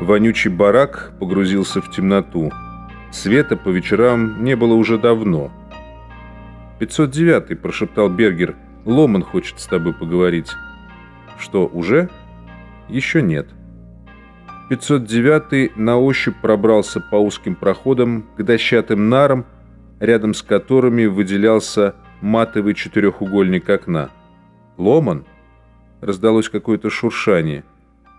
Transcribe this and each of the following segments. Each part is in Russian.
Вонючий барак погрузился в темноту. Света по вечерам не было уже давно. «509-й», – прошептал Бергер, – «Ломан хочет с тобой поговорить». «Что, уже?» «Еще нет». 509-й на ощупь пробрался по узким проходам к дощатым нарам, рядом с которыми выделялся матовый четырехугольник окна. «Ломан?» – раздалось какое-то шуршание.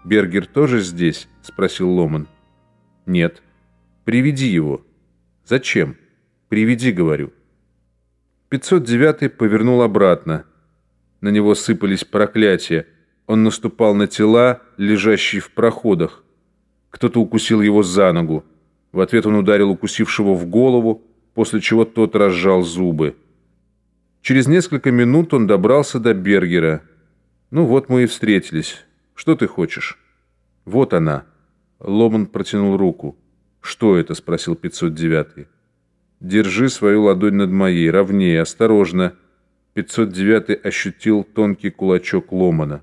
«Бергер тоже здесь?» – спросил Ломан. «Нет». «Приведи его». «Зачем?» «Приведи», — говорю. 509-й повернул обратно. На него сыпались проклятия. Он наступал на тела, лежащие в проходах. Кто-то укусил его за ногу. В ответ он ударил укусившего в голову, после чего тот разжал зубы. Через несколько минут он добрался до Бергера. «Ну вот мы и встретились. Что ты хочешь?» «Вот она». Ломан протянул руку. «Что это?» – спросил 509-й. «Держи свою ладонь над моей, ровнее, осторожно». 509-й ощутил тонкий кулачок Ломана.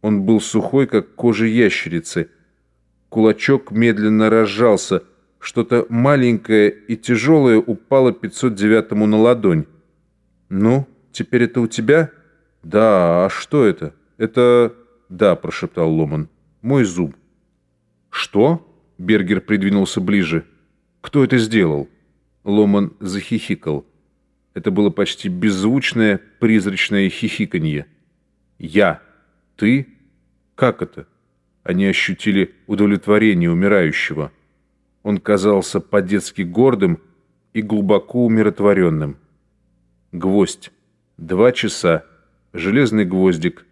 Он был сухой, как кожа ящерицы. Кулачок медленно разжался. Что-то маленькое и тяжелое упало 509-му на ладонь. «Ну, теперь это у тебя?» «Да, а что это?» «Это...» «Да», – прошептал Ломан. «Мой зуб». «Что?» – Бергер придвинулся ближе. «Кто это сделал?» Ломан захихикал. Это было почти беззвучное, призрачное хихиканье. «Я? Ты? Как это?» Они ощутили удовлетворение умирающего. Он казался по-детски гордым и глубоко умиротворенным. Гвоздь. Два часа. Железный гвоздик.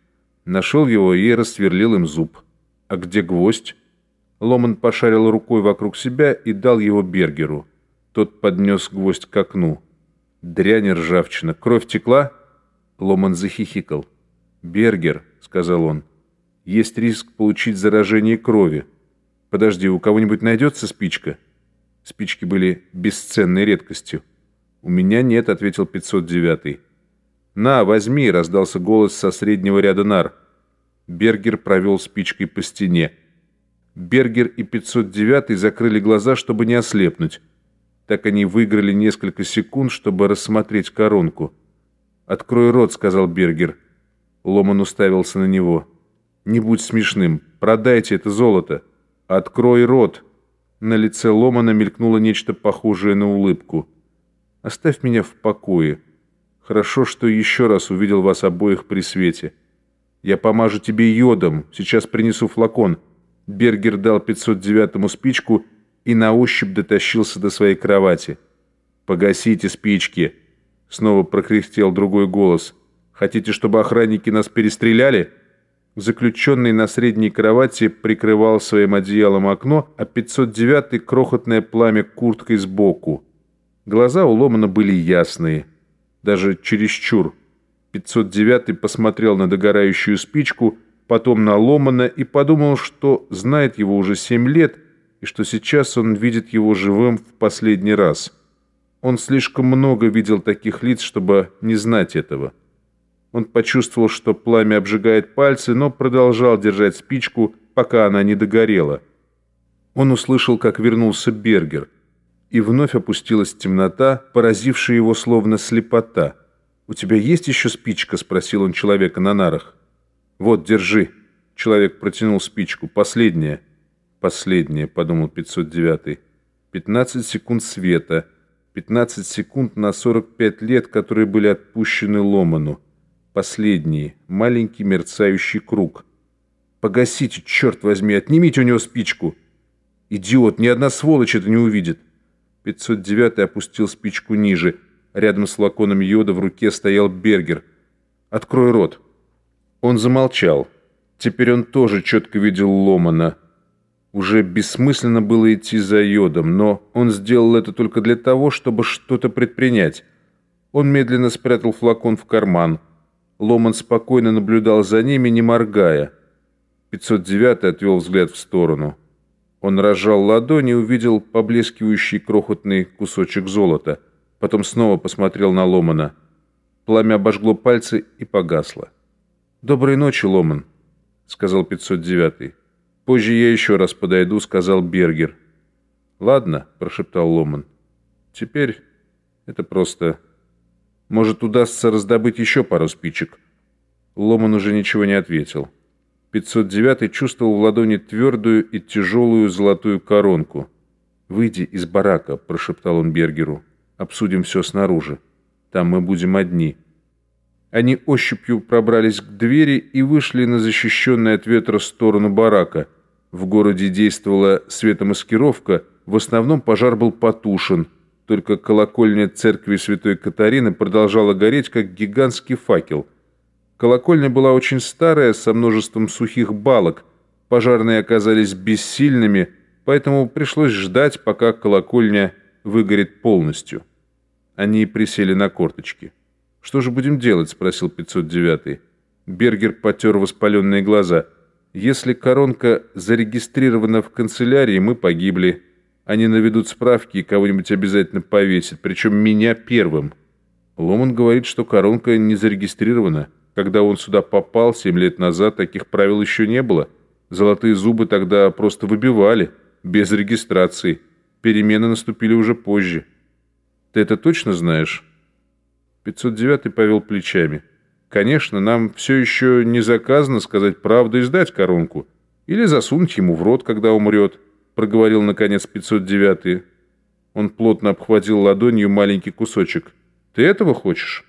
Нашел его и рассверлил им зуб. А где гвоздь? Ломан пошарил рукой вокруг себя и дал его Бергеру. Тот поднес гвоздь к окну. Дрянь ржавчина. Кровь текла? Ломан захихикал. «Бергер», — сказал он, — «есть риск получить заражение крови. Подожди, у кого-нибудь найдется спичка?» Спички были бесценной редкостью. «У меня нет», — ответил 509-й. «На, возьми», — раздался голос со среднего ряда нар. Бергер провел спичкой по стене. Бергер и 509 закрыли глаза, чтобы не ослепнуть. Так они выиграли несколько секунд, чтобы рассмотреть коронку. «Открой рот», — сказал Бергер. Ломан уставился на него. «Не будь смешным. Продайте это золото. Открой рот». На лице Ломана мелькнуло нечто похожее на улыбку. «Оставь меня в покое. Хорошо, что еще раз увидел вас обоих при свете. Я помажу тебе йодом. Сейчас принесу флакон». Бергер дал 509-му спичку и на ощупь дотащился до своей кровати. «Погасите спички!» Снова прокряхтел другой голос. «Хотите, чтобы охранники нас перестреляли?» Заключенный на средней кровати прикрывал своим одеялом окно, а 509-й крохотное пламя курткой сбоку. Глаза у Ломана были ясные, даже чересчур. 509-й посмотрел на догорающую спичку, потом на Ломана и подумал, что знает его уже семь лет – и что сейчас он видит его живым в последний раз. Он слишком много видел таких лиц, чтобы не знать этого. Он почувствовал, что пламя обжигает пальцы, но продолжал держать спичку, пока она не догорела. Он услышал, как вернулся Бергер, и вновь опустилась темнота, поразившая его словно слепота. «У тебя есть еще спичка?» – спросил он человека на нарах. «Вот, держи». Человек протянул спичку. «Последняя». Последнее, подумал 509. 15 секунд света. 15 секунд на 45 лет, которые были отпущены Ломану. Последний, маленький мерцающий круг. «Погасите, черт возьми, отнимите у него спичку!» «Идиот, ни одна сволочь это не увидит!» 509 опустил спичку ниже. Рядом с флаконом йода в руке стоял Бергер. «Открой рот!» Он замолчал. Теперь он тоже четко видел Ломана. Уже бессмысленно было идти за йодом, но он сделал это только для того, чтобы что-то предпринять. Он медленно спрятал флакон в карман. Ломан спокойно наблюдал за ними, не моргая. 509 отвел взгляд в сторону. Он разжал ладони и увидел поблескивающий крохотный кусочек золота. Потом снова посмотрел на Ломана. Пламя обожгло пальцы и погасло. «Доброй ночи, Ломан», — сказал 509 -й. «Позже я еще раз подойду», — сказал Бергер. «Ладно», — прошептал Ломан. «Теперь это просто... Может, удастся раздобыть еще пару спичек?» Ломан уже ничего не ответил. 509 чувствовал в ладони твердую и тяжелую золотую коронку. «Выйди из барака», — прошептал он Бергеру. «Обсудим все снаружи. Там мы будем одни». Они ощупью пробрались к двери и вышли на защищенную от ветра сторону барака. В городе действовала светомаскировка, в основном пожар был потушен, только колокольня церкви Святой Катарины продолжала гореть, как гигантский факел. Колокольня была очень старая, со множеством сухих балок. Пожарные оказались бессильными, поэтому пришлось ждать, пока колокольня выгорит полностью. Они присели на корточки. «Что же будем делать?» – спросил 509-й. Бергер потер воспаленные глаза. «Если коронка зарегистрирована в канцелярии, мы погибли. Они наведут справки и кого-нибудь обязательно повесят, причем меня первым». Ломан говорит, что коронка не зарегистрирована. Когда он сюда попал семь лет назад, таких правил еще не было. Золотые зубы тогда просто выбивали, без регистрации. Перемены наступили уже позже. Ты это точно знаешь?» 509 повел плечами. «Конечно, нам все еще не заказано сказать правду и сдать коронку. Или засунуть ему в рот, когда умрет», — проговорил, наконец, 509 Он плотно обхватил ладонью маленький кусочек. «Ты этого хочешь?»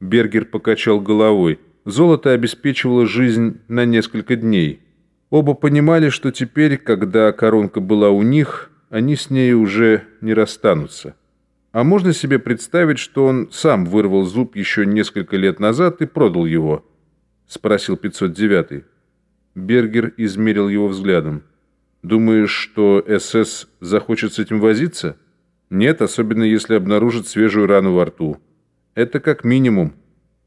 Бергер покачал головой. Золото обеспечивало жизнь на несколько дней. Оба понимали, что теперь, когда коронка была у них, они с ней уже не расстанутся. А можно себе представить, что он сам вырвал зуб еще несколько лет назад и продал его? Спросил 509-й. Бергер измерил его взглядом. Думаешь, что СС захочет с этим возиться? Нет, особенно если обнаружит свежую рану во рту. Это как минимум.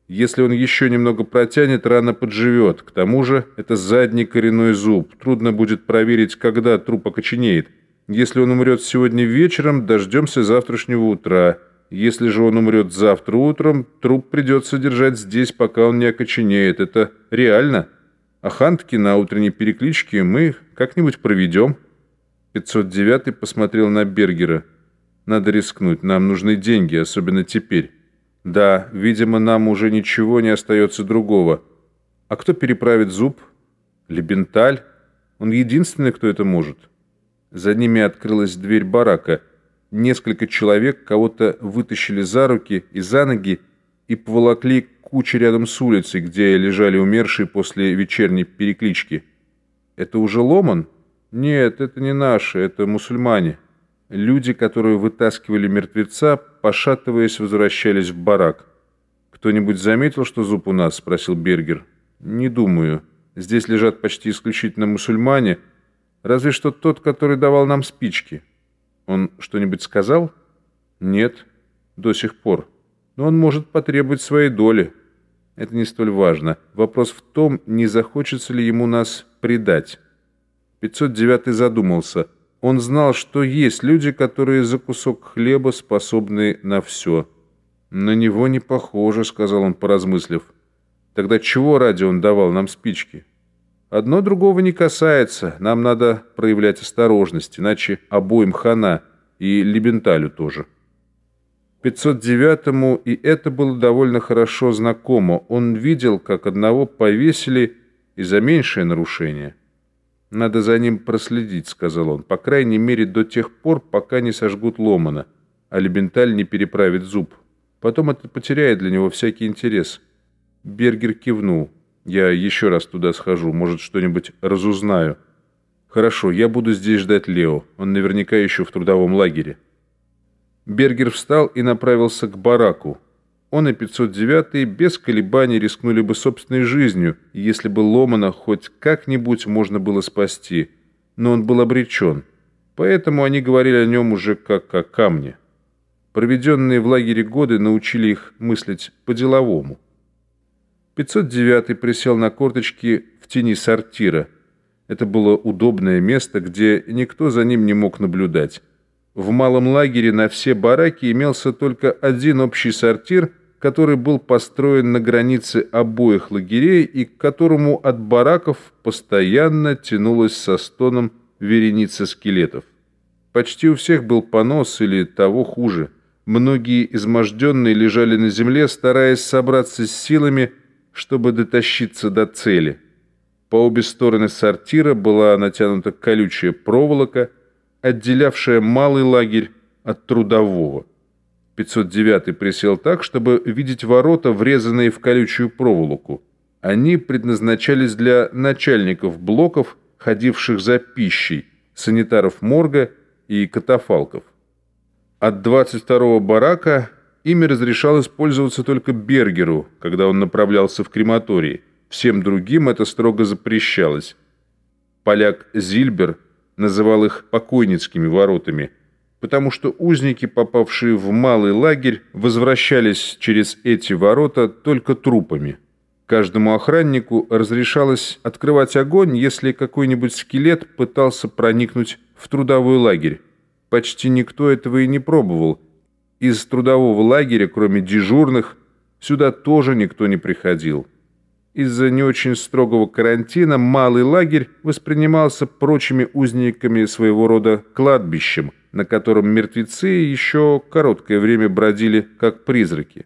Если он еще немного протянет, рана подживет. К тому же это задний коренной зуб. Трудно будет проверить, когда труп окоченеет. Если он умрет сегодня вечером, дождемся завтрашнего утра. Если же он умрет завтра утром, труп придется держать здесь, пока он не окоченеет. Это реально. А хантки на утренней перекличке мы как-нибудь проведем». 509 посмотрел на Бергера. «Надо рискнуть. Нам нужны деньги, особенно теперь». «Да, видимо, нам уже ничего не остается другого. А кто переправит зуб? Лебенталь? Он единственный, кто это может». За ними открылась дверь барака. Несколько человек кого-то вытащили за руки и за ноги и поволокли кучу рядом с улицей, где лежали умершие после вечерней переклички. «Это уже Ломан?» «Нет, это не наши, это мусульмане». Люди, которые вытаскивали мертвеца, пошатываясь, возвращались в барак. «Кто-нибудь заметил, что зуб у нас?» – спросил Бергер. «Не думаю. Здесь лежат почти исключительно мусульмане – Разве что тот, который давал нам спички. Он что-нибудь сказал? Нет, до сих пор. Но он может потребовать своей доли. Это не столь важно. Вопрос в том, не захочется ли ему нас предать. 509 задумался. Он знал, что есть люди, которые за кусок хлеба способны на все. «На него не похоже», — сказал он, поразмыслив. «Тогда чего ради он давал нам спички?» Одно другого не касается. Нам надо проявлять осторожность, иначе обоим хана и Лебенталю тоже. 509-му и это было довольно хорошо знакомо. Он видел, как одного повесили и за меньшее нарушение. «Надо за ним проследить», — сказал он, «по крайней мере до тех пор, пока не сожгут Ломана, а Лебенталь не переправит зуб. Потом это потеряет для него всякий интерес». Бергер кивнул. Я еще раз туда схожу, может, что-нибудь разузнаю. Хорошо, я буду здесь ждать Лео. Он наверняка еще в трудовом лагере. Бергер встал и направился к бараку. Он и 509 без колебаний рискнули бы собственной жизнью, если бы Ломана хоть как-нибудь можно было спасти. Но он был обречен. Поэтому они говорили о нем уже как о камне. Проведенные в лагере годы научили их мыслить по-деловому. 509 присел на корточки в тени сортира. Это было удобное место, где никто за ним не мог наблюдать. В малом лагере на все бараки имелся только один общий сортир, который был построен на границе обоих лагерей и к которому от бараков постоянно тянулась со стоном вереница скелетов. Почти у всех был понос или того хуже. Многие изможденные лежали на земле, стараясь собраться с силами, чтобы дотащиться до цели. По обе стороны сортира была натянута колючая проволока, отделявшая малый лагерь от трудового. 509 присел так, чтобы видеть ворота, врезанные в колючую проволоку. Они предназначались для начальников блоков, ходивших за пищей, санитаров морга и катафалков. От 22-го барака ими разрешалось пользоваться только Бергеру, когда он направлялся в крематорий. Всем другим это строго запрещалось. Поляк Зильбер называл их «покойницкими воротами», потому что узники, попавшие в малый лагерь, возвращались через эти ворота только трупами. Каждому охраннику разрешалось открывать огонь, если какой-нибудь скелет пытался проникнуть в трудовой лагерь. Почти никто этого и не пробовал. Из трудового лагеря, кроме дежурных, сюда тоже никто не приходил. Из-за не очень строгого карантина малый лагерь воспринимался прочими узниками своего рода кладбищем – на котором мертвецы еще короткое время бродили как призраки.